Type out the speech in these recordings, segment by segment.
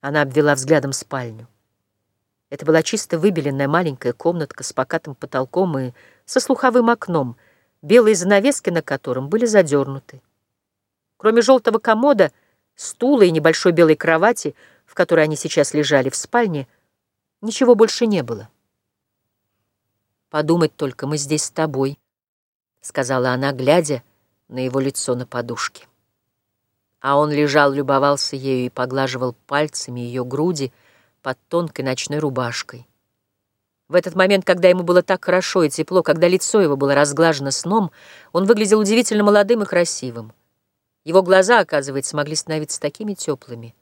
Она обвела взглядом спальню. Это была чисто выбеленная маленькая комнатка с покатым потолком и со слуховым окном, белые занавески на котором были задернуты. Кроме желтого комода, стула и небольшой белой кровати, в которой они сейчас лежали в спальне, ничего больше не было. «Подумать только, мы здесь с тобой», — сказала она, глядя на его лицо на подушке. А он лежал, любовался ею и поглаживал пальцами ее груди под тонкой ночной рубашкой. В этот момент, когда ему было так хорошо и тепло, когда лицо его было разглажено сном, он выглядел удивительно молодым и красивым. Его глаза, оказывается, могли становиться такими теплыми,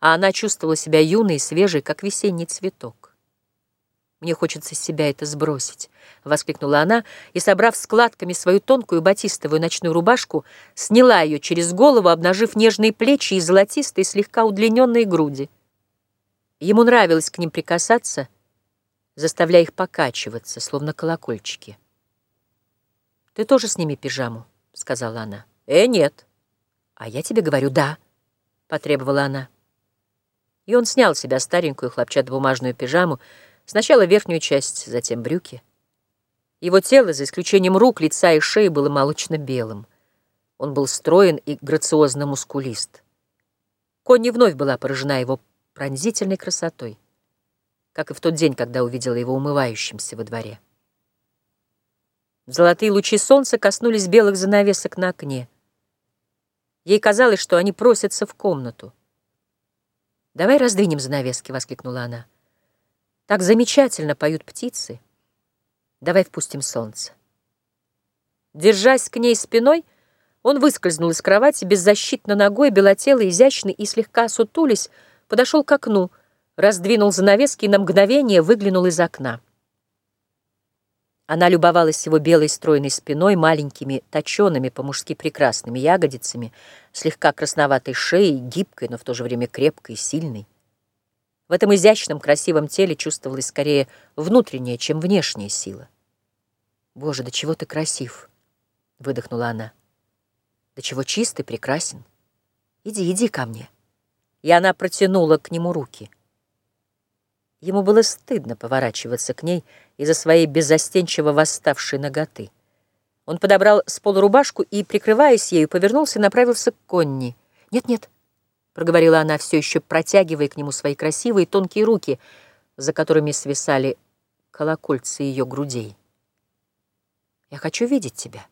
а она чувствовала себя юной и свежей, как весенний цветок. «Мне хочется с себя это сбросить», — воскликнула она, и, собрав складками свою тонкую батистовую ночную рубашку, сняла ее через голову, обнажив нежные плечи и золотистые, слегка удлиненные груди. Ему нравилось к ним прикасаться, заставляя их покачиваться, словно колокольчики. «Ты тоже сними пижаму», — сказала она. «Э, нет». «А я тебе говорю, да», — потребовала она. И он снял с себя старенькую хлопчатобумажную пижаму, Сначала верхнюю часть, затем брюки. Его тело, за исключением рук, лица и шеи, было молочно-белым. Он был строен и грациозно мускулист. Конни вновь была поражена его пронзительной красотой, как и в тот день, когда увидела его умывающимся во дворе. Золотые лучи солнца коснулись белых занавесок на окне. Ей казалось, что они просятся в комнату. «Давай раздвинем занавески», — воскликнула она. Так замечательно поют птицы. Давай впустим солнце. Держась к ней спиной, он выскользнул из кровати, беззащитно ногой, белотелый, изящный и слегка сутулись, подошел к окну, раздвинул занавески и на мгновение выглянул из окна. Она любовалась его белой стройной спиной, маленькими, точеными, по-мужски прекрасными ягодицами, слегка красноватой шеей, гибкой, но в то же время крепкой и сильной. В этом изящном, красивом теле чувствовалась скорее внутренняя, чем внешняя сила. «Боже, да чего ты красив!» — выдохнула она. «Да чего чистый, прекрасен! Иди, иди ко мне!» И она протянула к нему руки. Ему было стыдно поворачиваться к ней из-за своей беззастенчиво восставшей ноготы. Он подобрал с пола рубашку и, прикрываясь ею, повернулся и направился к Конни. «Нет-нет», проговорила она, все еще протягивая к нему свои красивые тонкие руки, за которыми свисали колокольцы ее грудей. «Я хочу видеть тебя».